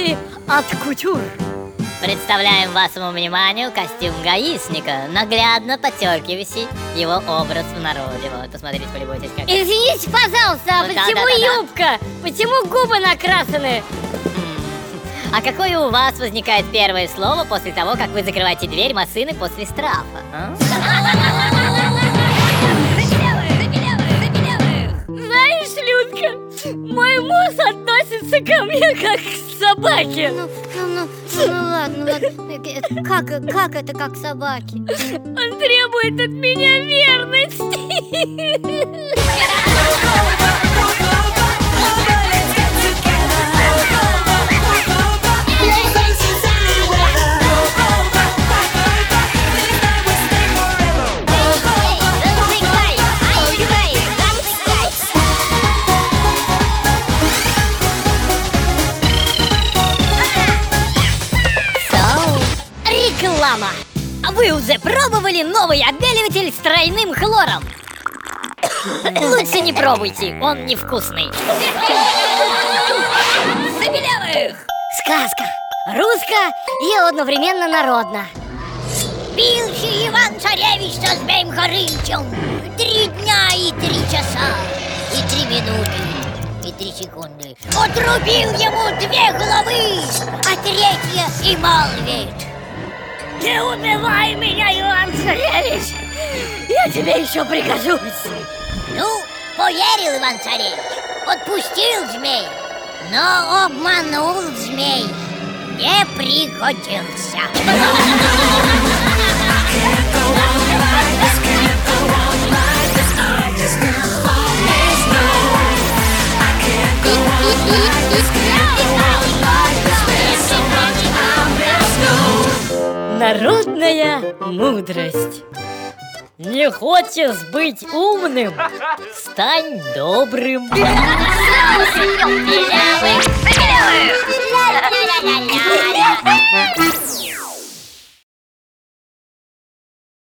Новинки от кутюр. Представляем вашему вниманию костюм гаишника. Наглядно подчеркивающий его образ в народе. Вот, посмотрите, полюбуйтесь как. Извините, пожалуйста, а вот, почему да, да, юбка? Да. Почему губы накрасаны? А какое у вас возникает первое слово после того, как вы закрываете дверь машины после страфа? А? мой муж относится ко мне как к собаке Ну, ну, ну, ну, ну ладно, ладно. Э, Как, как это как собаки? Он требует от меня верности Реклама. А вы уже пробовали новый отбеливатель с тройным хлором? Лучше не пробуйте, он невкусный! Сказка. Русско и одновременно народно Бился Иван-Царевич со Змеем Хорынчем Три дня и три часа И три минуты И три секунды. Отрубил ему две головы А третья и молвит Не убивай меня, Иван-Царевич Я тебе еще прикажусь Ну, поверил Иван-Царевич Отпустил змей Но обманул змей. Не пригодился Народная мудрость. Не хочешь быть умным? Стань добрым